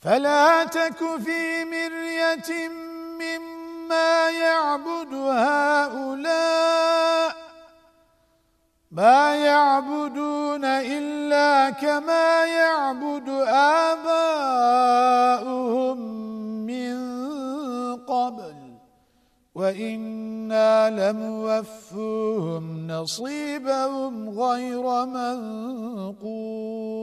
فلا تك في مرية مما يعبد هؤلاء ما يعبدون إلا كما يعبد آباؤهم من قبل وإنا لموفوهم نصيبهم غير منقول